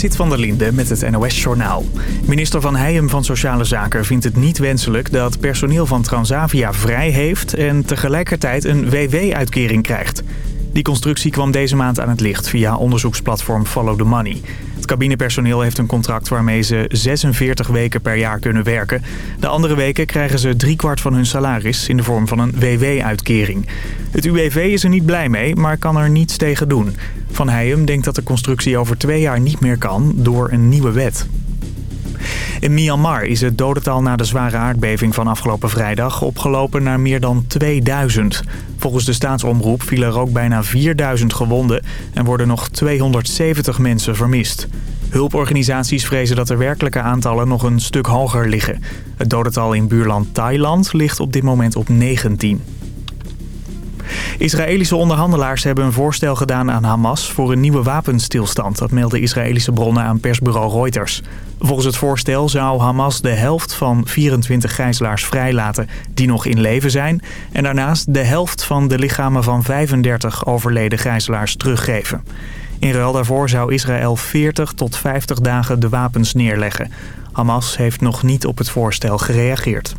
Sit van der Linde met het NOS-journaal. Minister Van Heijem van Sociale Zaken vindt het niet wenselijk dat personeel van Transavia vrij heeft en tegelijkertijd een WW-uitkering krijgt. Die constructie kwam deze maand aan het licht via onderzoeksplatform Follow the Money. Cabinepersoneel heeft een contract waarmee ze 46 weken per jaar kunnen werken. De andere weken krijgen ze driekwart van hun salaris in de vorm van een WW-uitkering. Het UWV is er niet blij mee, maar kan er niets tegen doen. Van Heijem denkt dat de constructie over twee jaar niet meer kan door een nieuwe wet. In Myanmar is het dodental na de zware aardbeving van afgelopen vrijdag opgelopen naar meer dan 2000. Volgens de staatsomroep vielen er ook bijna 4000 gewonden en worden nog 270 mensen vermist. Hulporganisaties vrezen dat de werkelijke aantallen nog een stuk hoger liggen. Het dodental in buurland Thailand ligt op dit moment op 19. Israëlische onderhandelaars hebben een voorstel gedaan aan Hamas voor een nieuwe wapenstilstand. Dat melden Israëlische bronnen aan persbureau Reuters. Volgens het voorstel zou Hamas de helft van 24 gijzelaars vrijlaten die nog in leven zijn. En daarnaast de helft van de lichamen van 35 overleden gijzelaars teruggeven. In ruil daarvoor zou Israël 40 tot 50 dagen de wapens neerleggen. Hamas heeft nog niet op het voorstel gereageerd.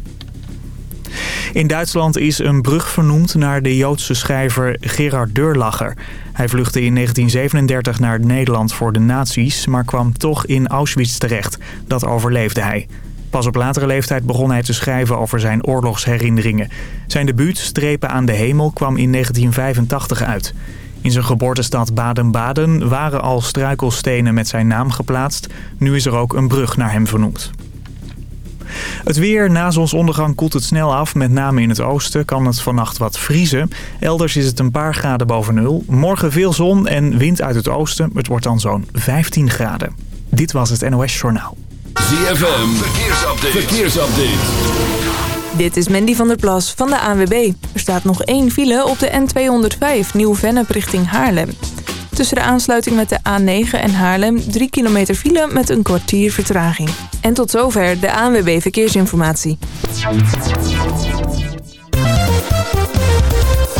In Duitsland is een brug vernoemd naar de Joodse schrijver Gerard Deurlacher. Hij vluchtte in 1937 naar Nederland voor de nazi's, maar kwam toch in Auschwitz terecht. Dat overleefde hij. Pas op latere leeftijd begon hij te schrijven over zijn oorlogsherinneringen. Zijn debuut, Strepen aan de hemel, kwam in 1985 uit. In zijn geboortestad Baden-Baden waren al struikelstenen met zijn naam geplaatst. Nu is er ook een brug naar hem vernoemd. Het weer, na zonsondergang koelt het snel af. Met name in het oosten kan het vannacht wat vriezen. Elders is het een paar graden boven nul. Morgen veel zon en wind uit het oosten. Het wordt dan zo'n 15 graden. Dit was het NOS Journaal. ZFM, verkeersupdate. verkeersupdate. Dit is Mandy van der Plas van de ANWB. Er staat nog één file op de N205 Nieuw-Vennep richting Haarlem. Tussen de aansluiting met de A9 en Haarlem 3 kilometer file met een kwartier vertraging. En tot zover de ANWB Verkeersinformatie.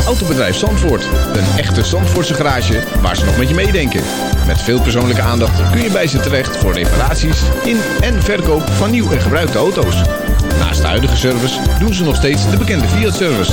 Autobedrijf Zandvoort. Een echte Zandvoortse garage waar ze nog met je meedenken. Met veel persoonlijke aandacht kun je bij ze terecht voor reparaties in en verkoop van nieuw en gebruikte auto's. Naast de huidige service doen ze nog steeds de bekende Fiat-service.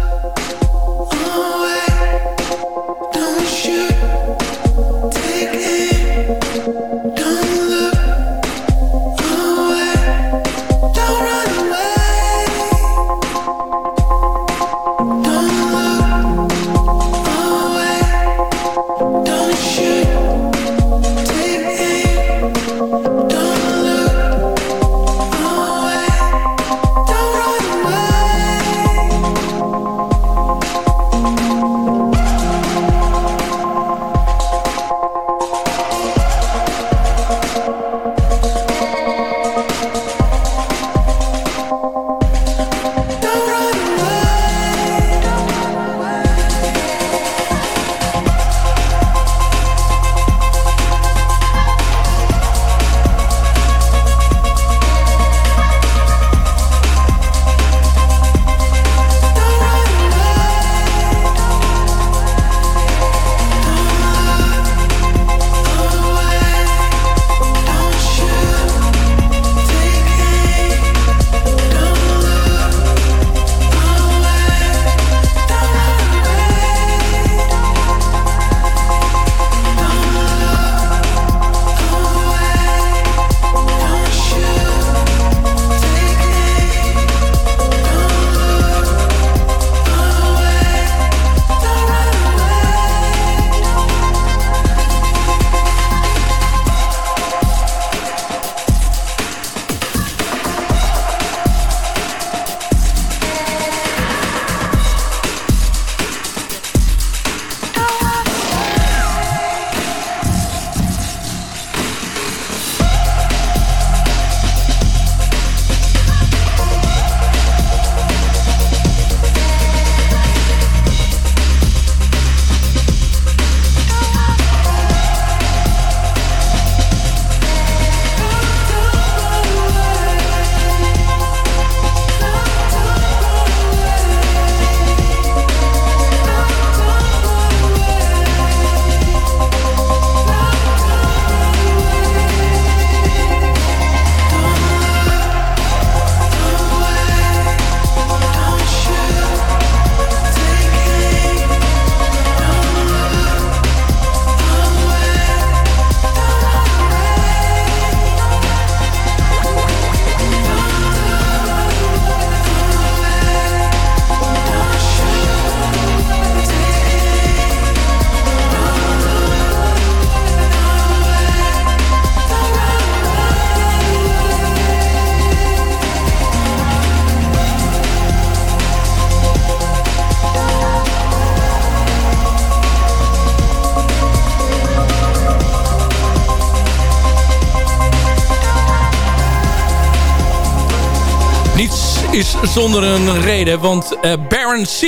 Zonder een reden. Want uh, Baron C,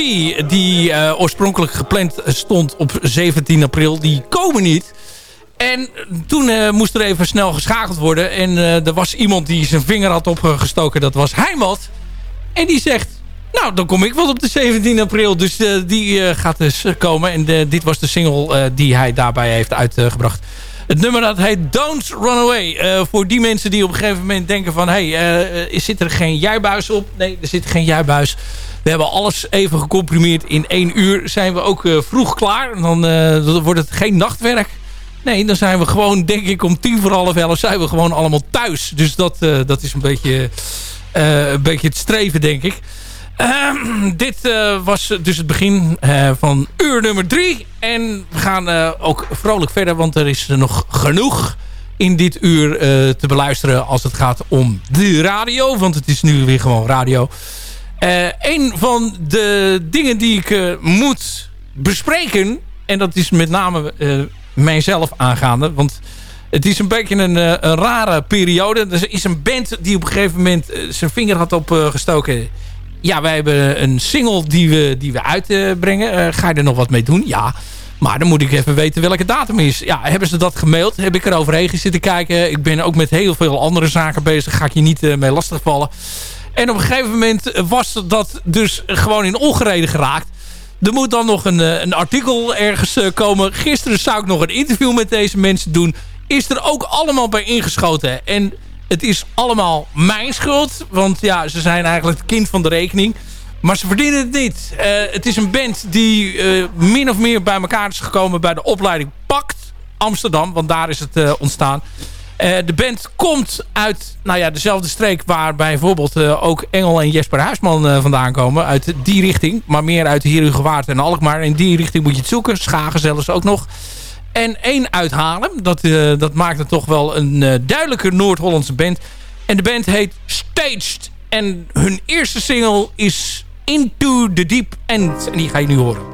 die uh, oorspronkelijk gepland stond op 17 april, die komen niet. En toen uh, moest er even snel geschakeld worden. En er was iemand die zijn vinger had opgestoken. Dat was Heimat. En die zegt, nou dan kom ik wel op de 17 april. Dus die gaat dus komen. En dit was de single die hij daarbij heeft uitgebracht. Het nummer dat heet Don't Run Away. Uh, voor die mensen die op een gegeven moment denken van... hé, hey, uh, zit er geen juibuis op? Nee, er zit geen juibuis. We hebben alles even gecomprimeerd. In één uur zijn we ook vroeg klaar. Dan, dan wordt het geen nachtwerk. Nee, dan zijn we gewoon, denk ik, om tien voor half elf... zijn we gewoon allemaal thuis. Dus dat, dat is een beetje, een beetje het streven, denk ik. Ehm, dit uh, was dus het begin uh, van uur nummer drie. En we gaan uh, ook vrolijk verder, want er is nog genoeg in dit uur te beluisteren als het gaat om de radio. Want het is nu weer gewoon radio. een van de dingen die ik moet bespreken, en dat is met name mijzelf aangaande, want... Het is een beetje een, een rare periode. Er is een band die op een gegeven moment zijn vinger had opgestoken ja, wij hebben een single die we, die we uitbrengen. Uh, ga je er nog wat mee doen? Ja. Maar dan moet ik even weten welke datum is. Ja, hebben ze dat gemaild? Heb ik er overheen zitten kijken? Ik ben ook met heel veel andere zaken bezig. Ga ik je niet uh, mee lastigvallen. En op een gegeven moment was dat dus gewoon in ongereden geraakt. Er moet dan nog een, eh, een artikel ergens komen. Gisteren zou ik nog een interview met deze mensen doen. Is er ook allemaal bij ingeschoten. En het is allemaal mijn schuld. Want ja, ze zijn eigenlijk het kind van de rekening. Maar ze verdienen het niet. Uh, het is een band die uh, min of meer bij elkaar is gekomen bij de opleiding Pakt Amsterdam. Want daar is het uh, ontstaan. de band komt uit nou ja, dezelfde streek waar bijvoorbeeld ook Engel en Jesper Huisman vandaan komen. Uit die richting. Maar meer uit Herugewaard en Alkmaar. In die richting moet je het zoeken. Schagen zelfs ook nog. En één uithalen. Dat, uh, dat maakt het toch wel een uh, duidelijke Noord-Hollandse band. En de band heet Staged. En hun eerste single is Into the Deep End. En die ga je nu horen.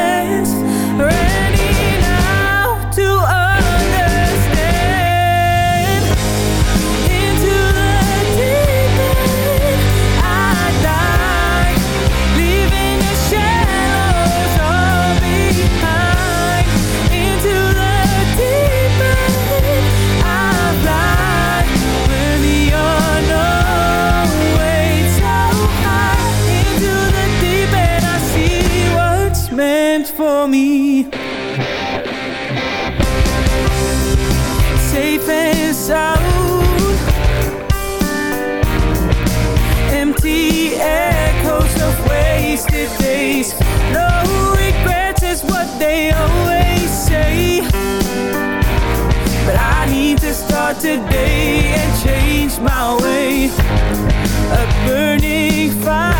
today and change my way. A burning fire.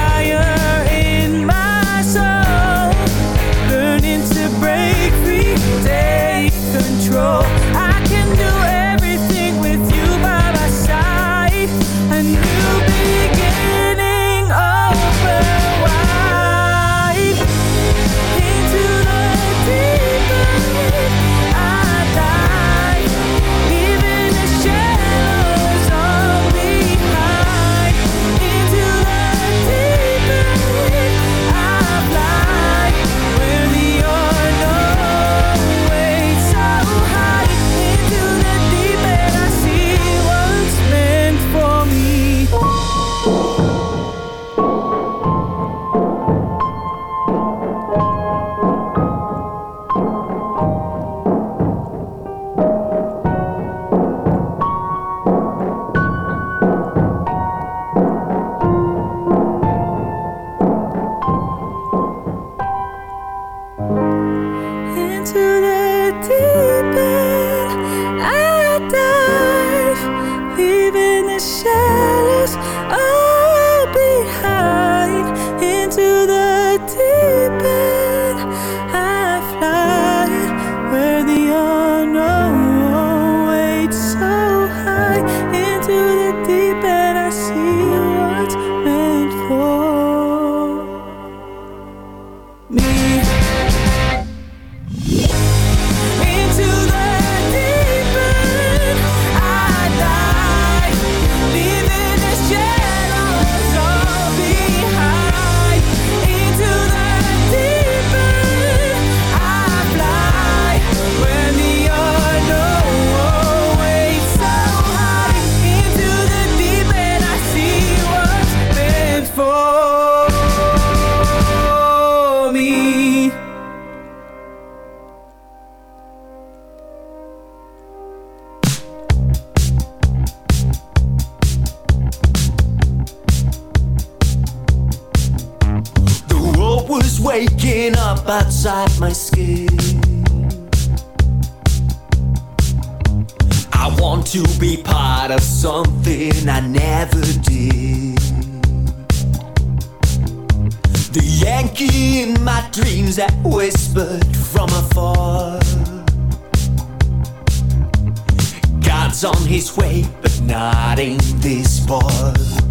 Want to be part of something I never did. The Yankee in my dreams that whispered from afar. God's on his way, but not in this part.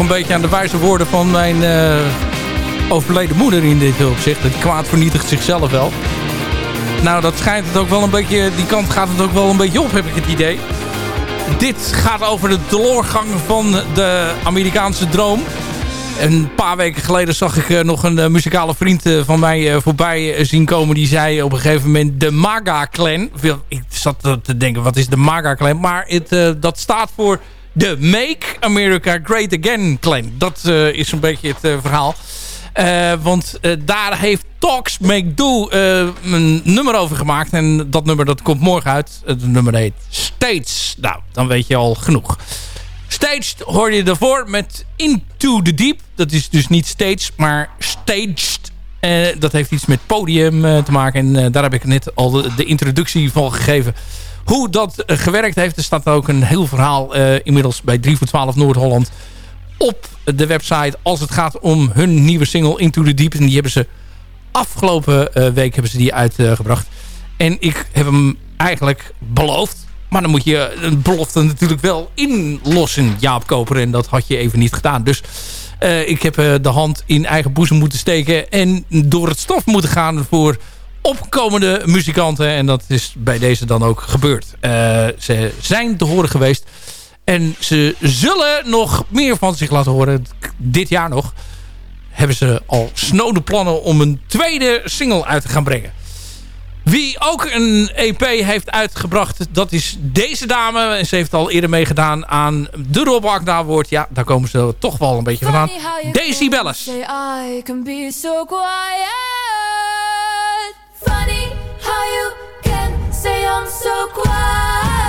Een beetje aan de wijze woorden van mijn uh, overleden moeder in dit opzicht. Het kwaad vernietigt zichzelf wel. Nou, dat schijnt het ook wel een beetje... Die kant gaat het ook wel een beetje op, heb ik het idee. Dit gaat over de doorgang van de Amerikaanse droom. Een paar weken geleden zag ik uh, nog een uh, muzikale vriend van mij voorbij zien komen. Die zei op een gegeven moment de MAGA-clan. Ik zat te denken, wat is de MAGA-clan? Maar het, dat staat voor de Make America Great Again claim. Dat uh, is een beetje het uh, verhaal. Uh, want daar heeft Talks Make Do een nummer over gemaakt. En dat nummer dat komt morgen uit. Het nummer heet Staged. Nou, dan weet je al genoeg. Staged hoor je daarvoor met Into the Deep. Dat is dus niet staged, maar staged. dat heeft iets met podium te maken. En daar heb ik net al de, de introductie van gegeven hoe dat eh, gewerkt heeft. Er staat ook een heel verhaal uh, inmiddels bij 3 voor 12 Noord-Holland op de website als het gaat om hun nieuwe single Into the Deep. En die hebben ze afgelopen uh, week hebben ze die uitgebracht. en ik heb hem eigenlijk beloofd Maar dan moet je een belofte natuurlijk wel inlossen, Jaap Koper. En dat had je even niet gedaan. Dus ik heb de hand in eigen boezem moeten steken... en door het stof moeten gaan voor opkomende muzikanten. En dat is bij deze dan ook gebeurd. ze zijn te horen geweest en ze zullen nog meer van zich laten horen. Dit jaar nog hebben ze al snode plannen om een tweede single uit te gaan brengen. Wie ook een EP heeft uitgebracht, dat is deze dame. En ze heeft al eerder meegedaan aan de Rob Agda woord. Ja, daar komen ze toch wel een beetje vandaan. Daisy Bellis. Funny how you can say I'm so quiet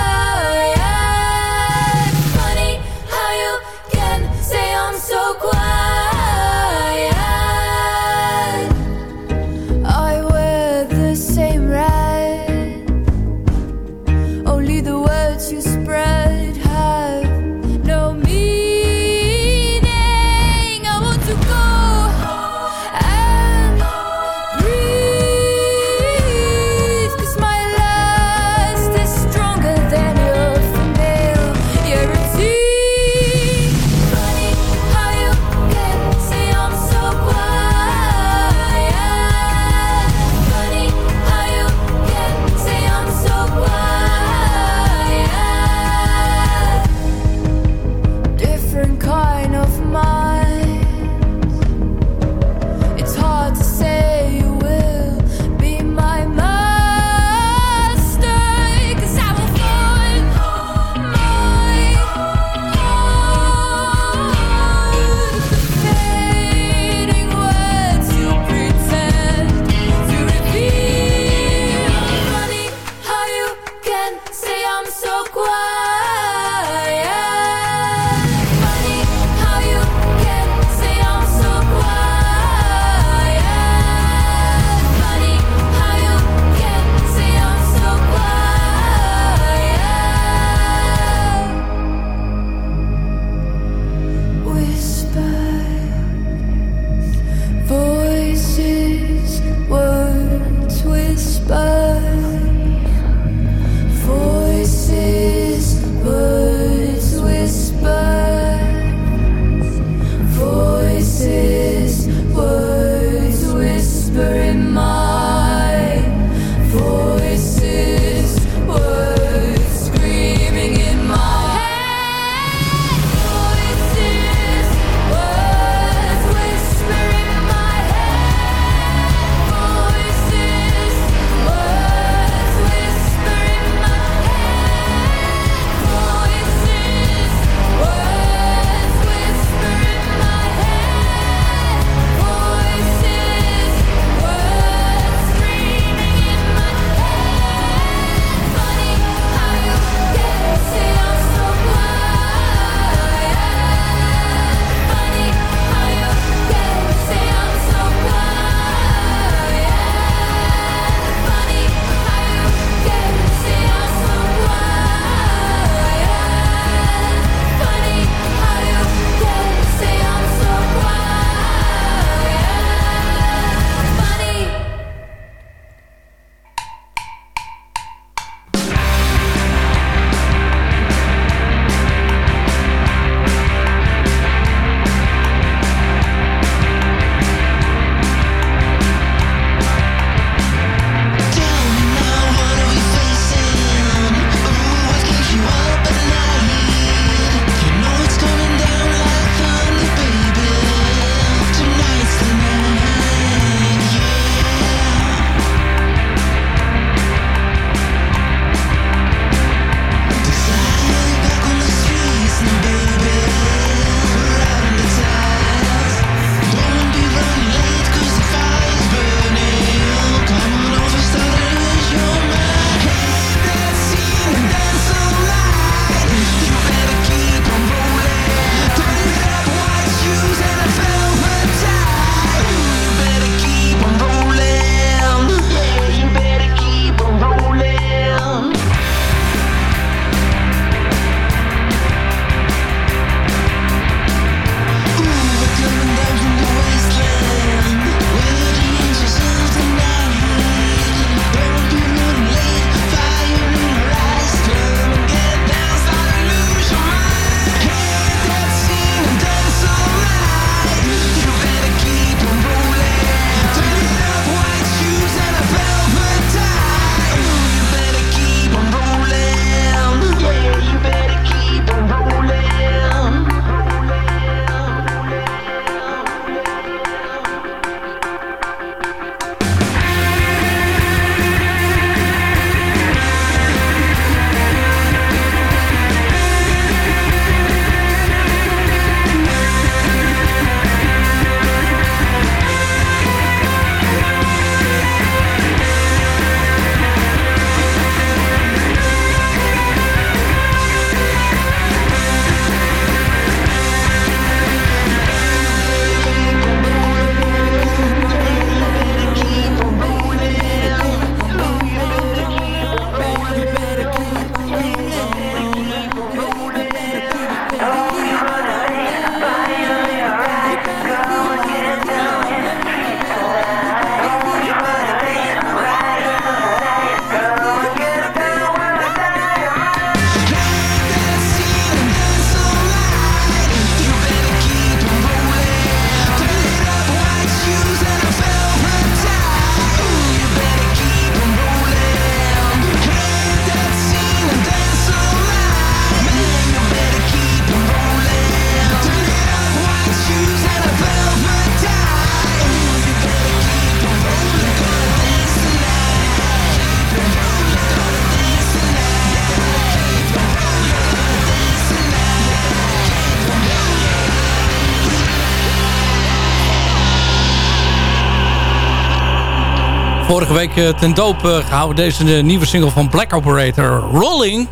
vorige week eh, ten doop eh, gehouden. Deze eh, nieuwe single van Black Operator, Rolling.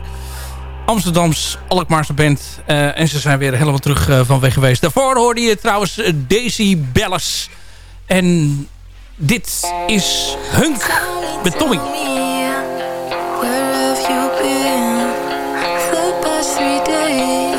Amsterdams Alkmaarse band. En ze zijn weer helemaal terug van weg geweest. Daarvoor hoorde je trouwens Daisy Bellis. En dit is Hunk met Tommy. Where you been the past three days?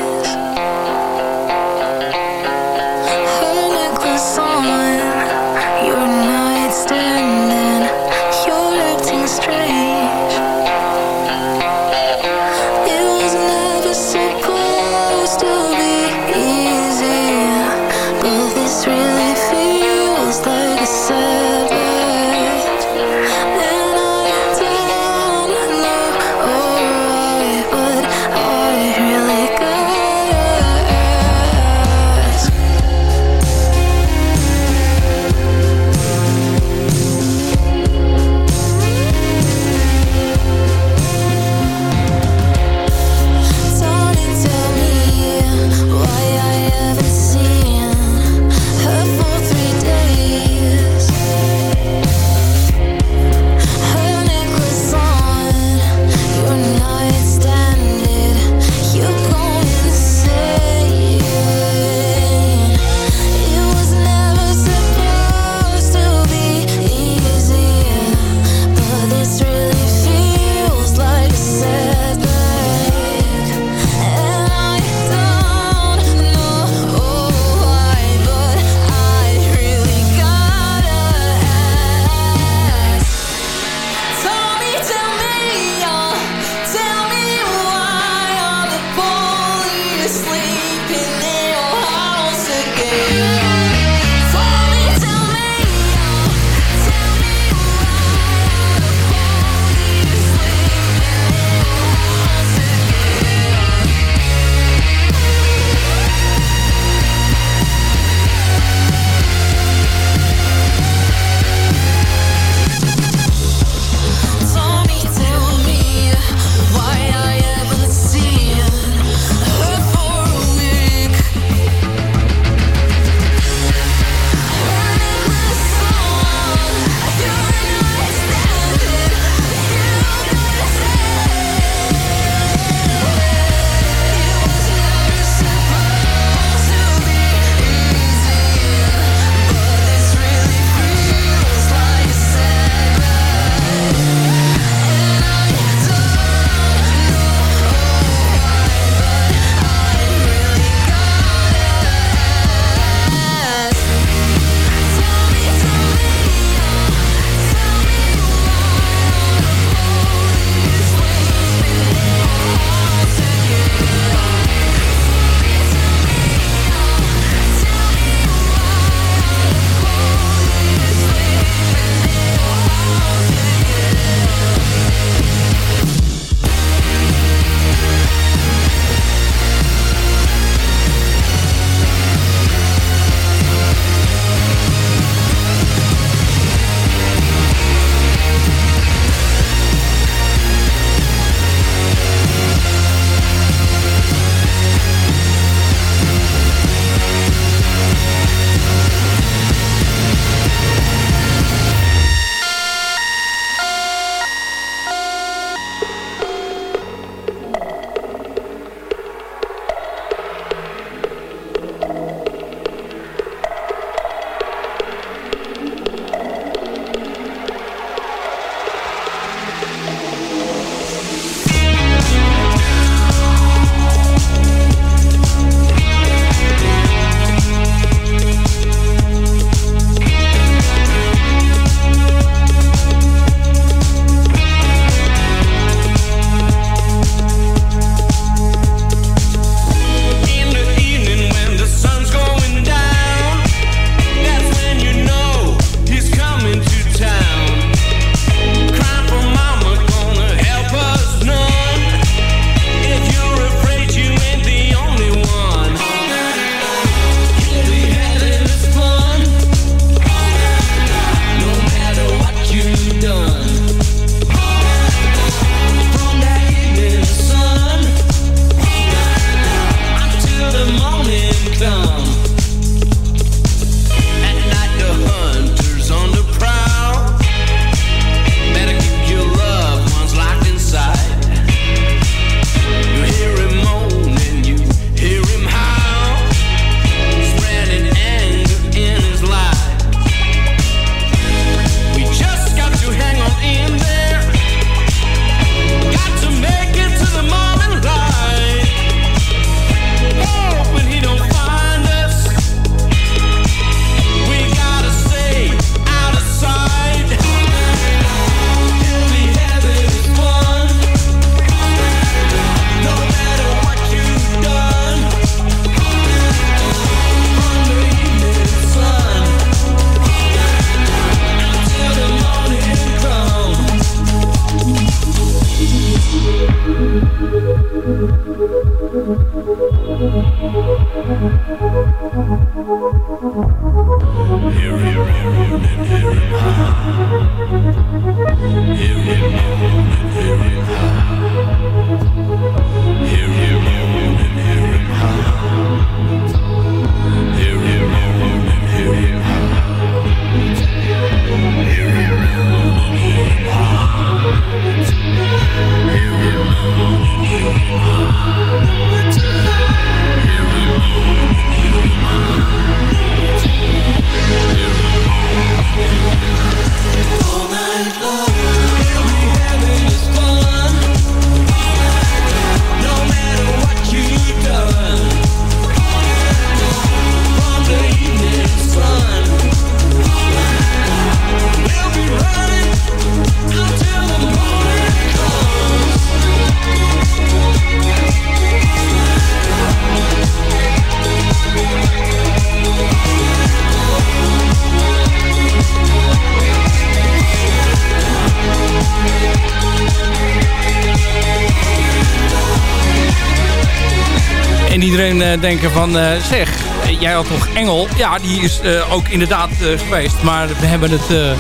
Denken van... Eh, zeg, jij had toch Engel? Ja, die is eh, ook inderdaad geweest. Maar we hebben het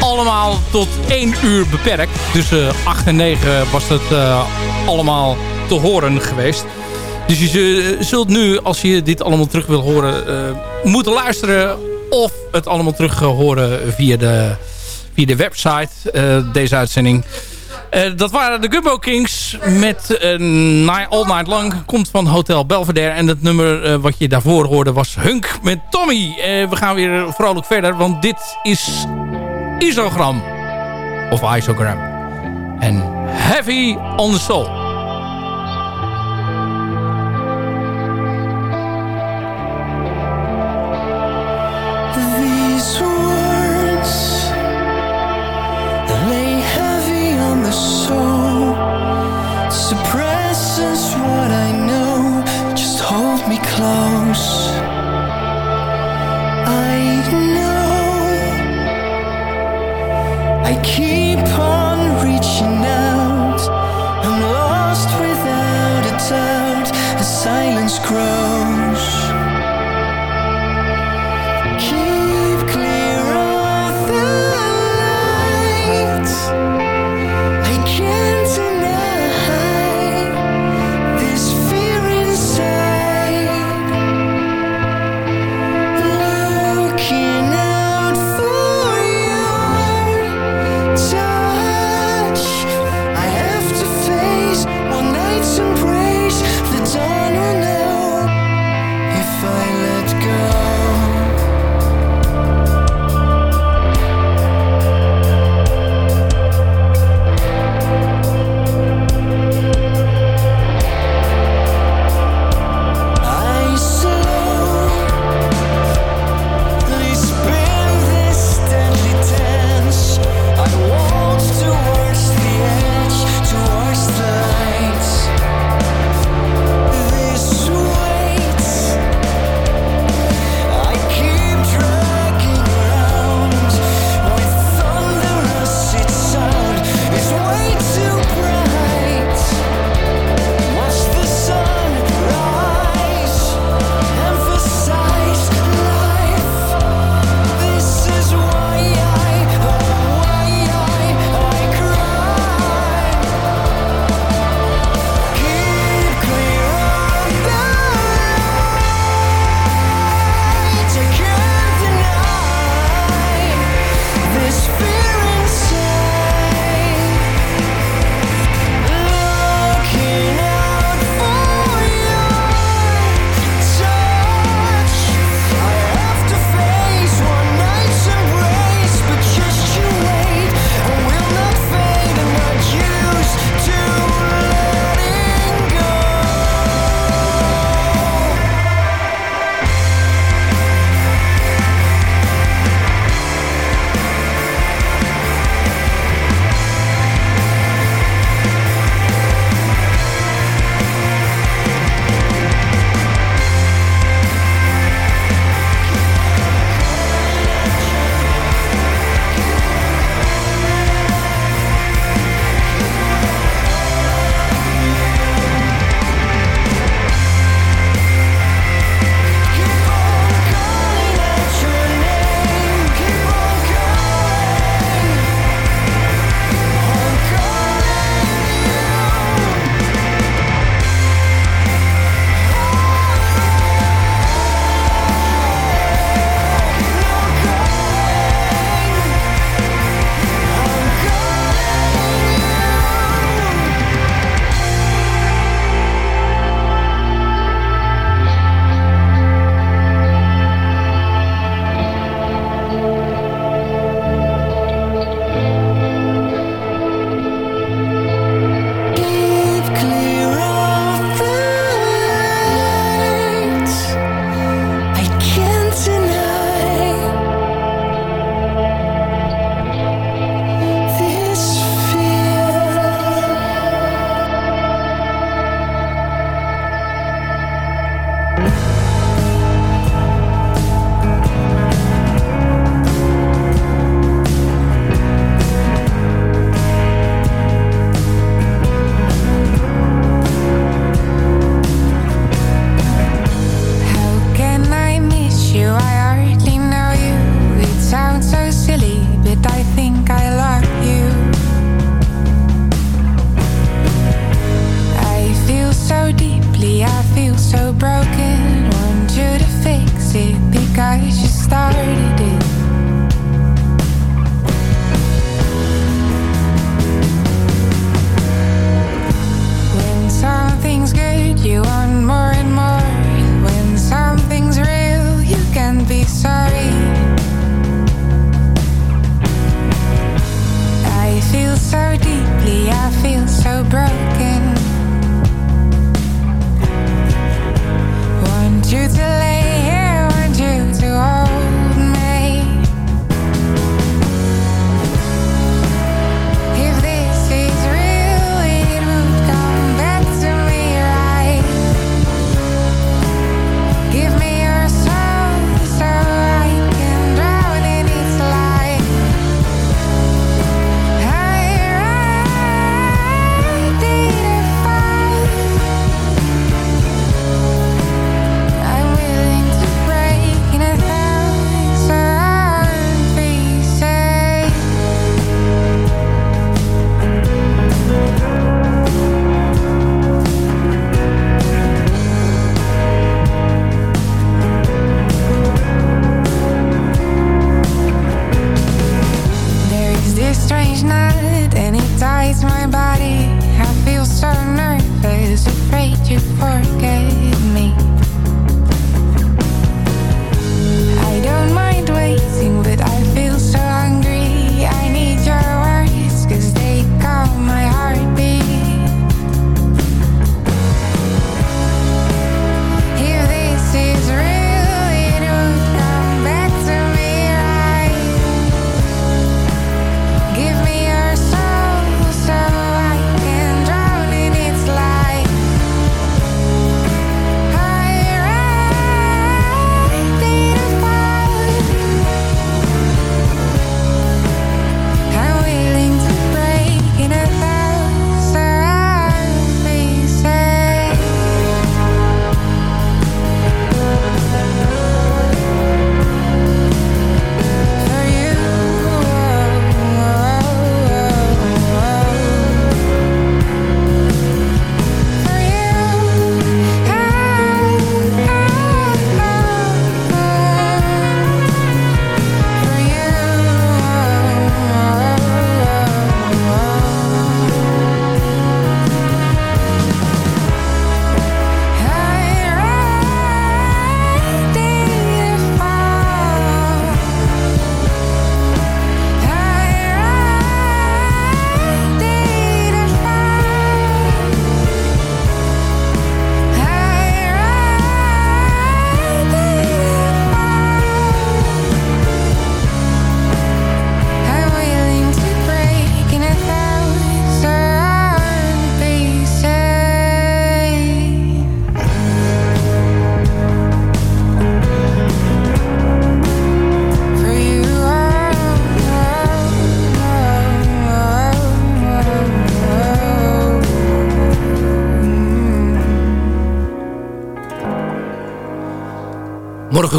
allemaal tot één uur beperkt. Tussen 8 en 9 was het allemaal te horen geweest. Dus je zult nu, als je dit allemaal terug wil horen... moeten luisteren of het allemaal terug horen via de, via de website. deze uitzending... Uh, dat waren de Gumbo Kings met uh, All Night Long. Komt van Hotel Belvedere. En het nummer uh, wat je daarvoor hoorde was Hunk met Tommy. we gaan weer vrolijk verder. Want dit is Isogram. Of Isogram. En Heavy on the Soul.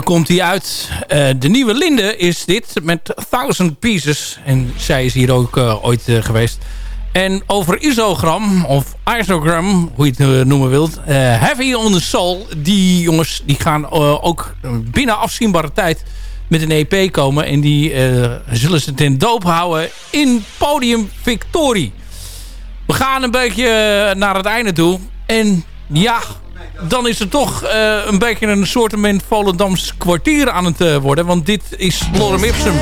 komt hij uit. Eh, de nieuwe Linde is dit met Thousand Pieces. En zij is hier ook eh, ooit eh, geweest. En over isogram, of isogram, hoe je het noemen wilt. Heavy on the Soul. Die jongens die gaan ook binnen afzienbare tijd met een EP komen. En die zullen ze ten doop houden in Podium Victory. We gaan een beetje naar het einde toe. En ja, dan is het toch eh, een beetje een assortiment Volendams kwartier aan het eh, worden. Want dit is Lorem Ipsum.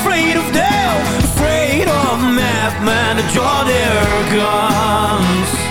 Afraid of death, afraid of madmen draw their guns.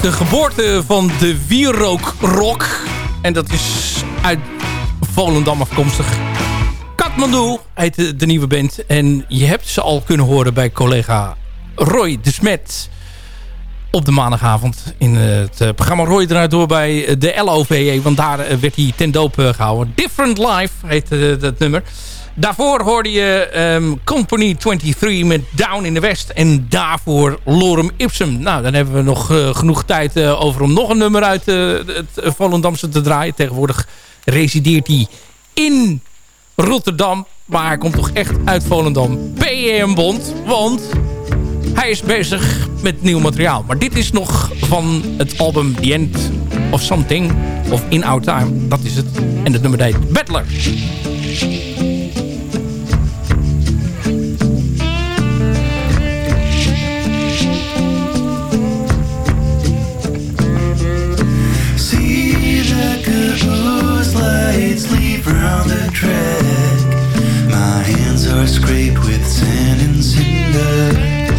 De geboorte van de Wierook En dat is uit Volendam afkomstig. Kathmandu heet de, nieuwe band. En je hebt ze al kunnen horen bij collega Roy de Smet op de maandagavond in het eh, programma Roy eruit door bij de LOVE. Want daar eh, werd hij ten doop eh, gehouden. Different Life heet dat nummer. Daarvoor hoorde je um, Company 23 met Down in the West. En daarvoor Lorem Ipsum. Nou, dan hebben we nog genoeg tijd over om nog een nummer uit het Volendamse te draaien. Tegenwoordig resideert hij in Rotterdam. Maar hij komt toch echt uit Volendam. PM Bond, want hij is bezig met nieuw materiaal. Maar dit is nog van het album The End of Something. Of In Our Time. Dat is het. En het nummer heet Battler. Lights leave round the track. My hands are scraped with sand and cinder.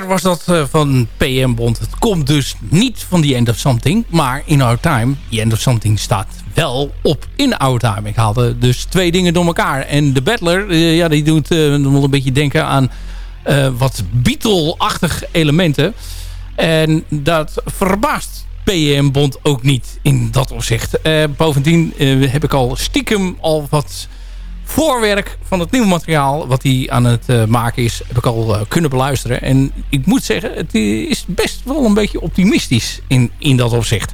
Was dat eh, van PM Bond. Het komt dus niet van The End of Something. Maar In Our Time, The End of Something staat wel op In Our Time. Ik haalde dus twee dingen door elkaar. En de Battler, eh, ja, die doet nog een beetje denken aan eh, wat Beatle-achtige elementen. En dat verbaast PM Bond ook niet in dat opzicht. Eh, bovendien eh, heb ik al stiekem al wat voorwerk van het nieuwe materiaal wat hij aan het eh, maken is, heb ik al eh, kunnen beluisteren. En ik moet zeggen, het is best wel een beetje optimistisch in, in dat opzicht.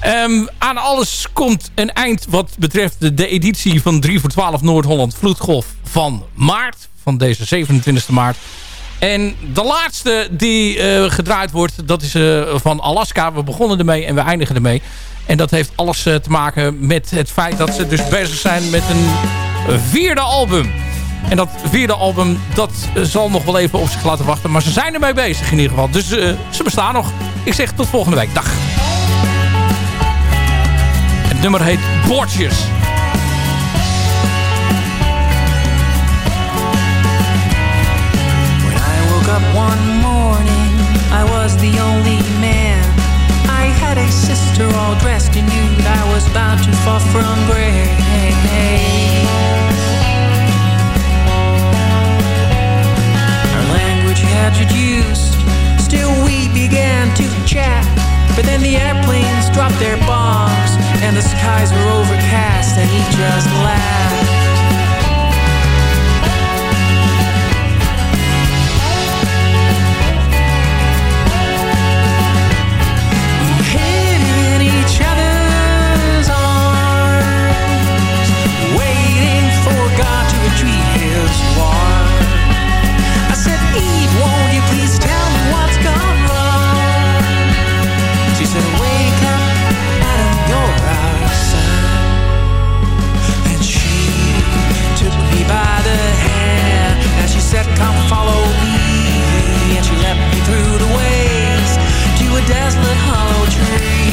Ehm, aan alles komt een eind wat betreft de, editie van 3 voor 12 Noord-Holland Vloedgolf van maart. Van deze 27 maart. En de laatste die eh, gedraaid wordt, dat is eh, van Alaska. We begonnen ermee en we eindigen ermee. En dat heeft alles eh, te maken met het feit dat ze dus bezig zijn met een vierde album. En dat vierde album, dat eh, zal nog wel even op zich laten wachten. Maar ze zijn ermee bezig in ieder geval. Dus eh, ze bestaan nog. Ik zeg tot volgende week. Dag. Het nummer heet Bordjes. When I woke up one morning, I was the only man. I had a sister all dressed in you I was bound to fall from. But then the airplanes dropped their bombs, and the skies were overcast, and he just laughed. desolate hollow tree.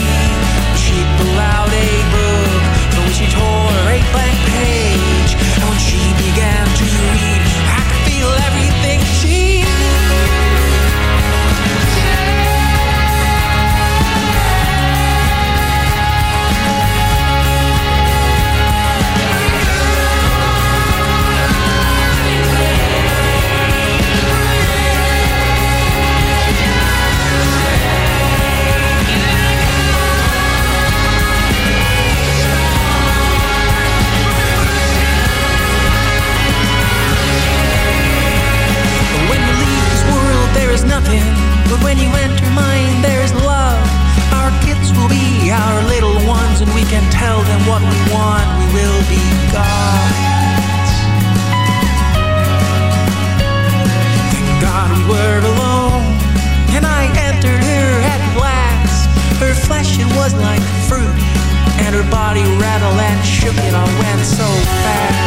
She pulled out a book from which she tore a blank page. was like fruit, and her body rattled and shook, and I went so fast.